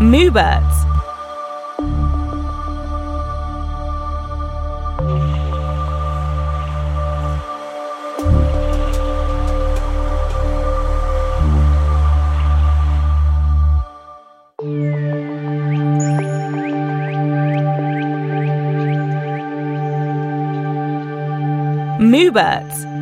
Moobirds. Moobirds.